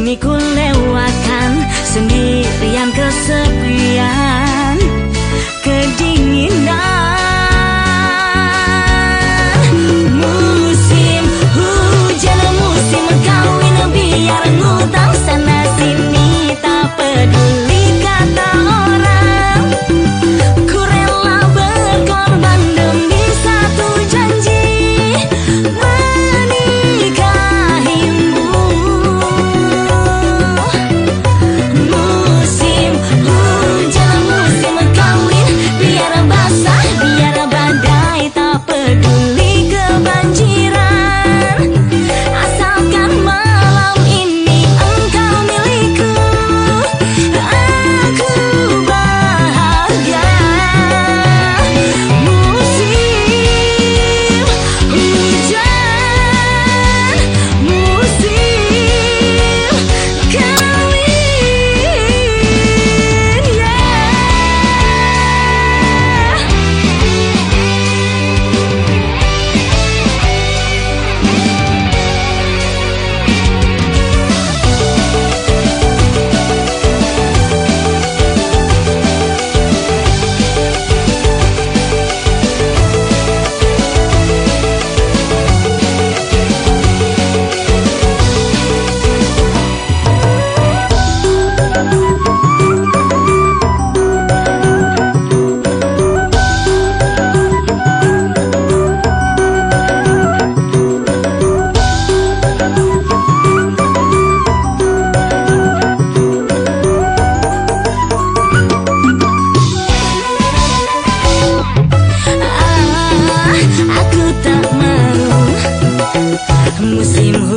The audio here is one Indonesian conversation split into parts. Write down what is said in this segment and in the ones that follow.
Kini ku lewatkan sendirian kesepian.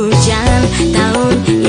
hujan tahun